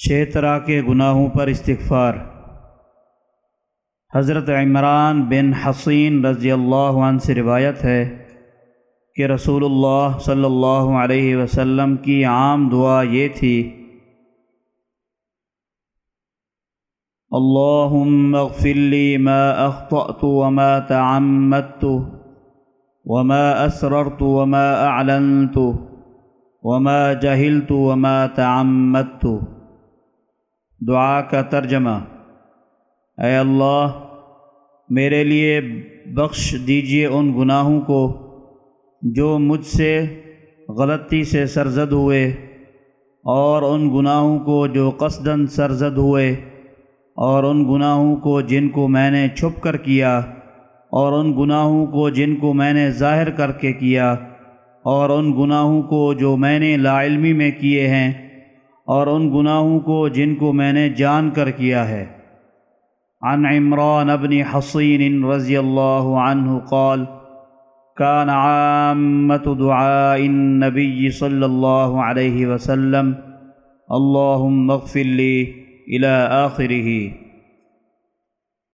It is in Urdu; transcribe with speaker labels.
Speaker 1: چھ طرح کے گناہوں پر استغفار۔ حضرت عمران بن حسین رضی اللہ عنہ سے روایت ہے کہ رسول اللہ صلی اللہ علیہ وسلم کی عام دعا یہ تھی، اللہم اغفر لی ما اخطأت وما تعمدت وما اسررت وما اعلنت وما جہلت وما تعمدت دعا کا ترجمہ۔ اے اللہ، میرے لیے بخش دیجیے ان گناہوں کو جو مجھ سے غلطی سے سرزد ہوئے اور ان گناہوں کو جو قصداً سرزد ہوئے اور ان گناہوں کو جن کو میں نے چھپ کر کیا اور ان گناہوں کو جن کو میں نے ظاہر کر کے کیا اور ان گناہوں کو جو میں نے لا علمی میں کیے ہیں اور ان گناہوں کو جن کو میں نے جان کر کیا ہے۔ عن عمران ابن حسین رضی اللہ عنہ قال كان عامة دعاء النبي صلى الله عليه وسلم اللهم اغفر لي إلى آخره